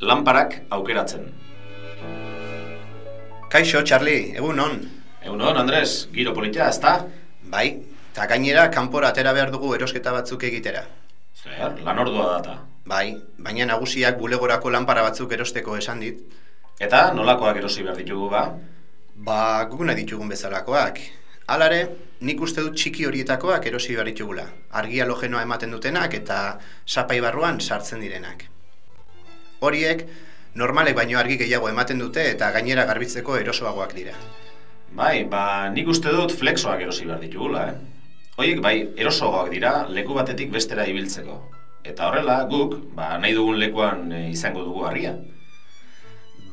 lanparak aukeratzen. Kaixo, Charlie, egun on. Egun hon, Andres, giro politia, ezta? Bai, eta gainera kanpora atera behar dugu erosketa batzuk egitera. Zer, lan ordua data. Bai, baina nagusiak bulegorako lanpara batzuk erosteko esan dit. Eta nolakoak erosi behar ditugu ba? Ba, guguna ditugun bezalakoak. Halare, nik uste dut txiki horietakoak erosi behar ditugula. Argi halogenoa ematen dutenak eta sapai barruan sartzen direnak. Horiek, normalek baino argi gehiago ematen dute eta gainera garbitzeko erosoagoak dira. Bai, ba, nik uste dut flexoak erosi behar ditugula, eh? Hoiek bai, erosoagoak dira leku batetik bestera ibiltzeko. Eta horrela, guk, ba, nahi dugun lekuan e, izango dugu argia.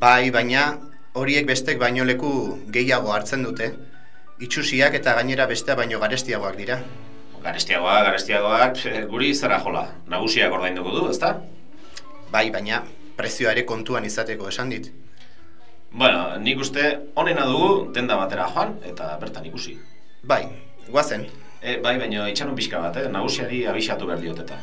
Bai, baina horiek bestek baino leku gehiago hartzen dute. Itxusiak eta gainera bestea baino garestiagoak dira. Garestiagoak, garestiagoak, guri zerra jola. Nagusiak ordainduko du, ezta? Bai, baina prezioa ere kontuan izateko esan dit. Bueno, nik uste onena dugu denda batera joan eta bertan ikusi. Bai, guazen. E, bai, baina itxaron pixka bat, eh? nagusiari abixatu behar dioteta.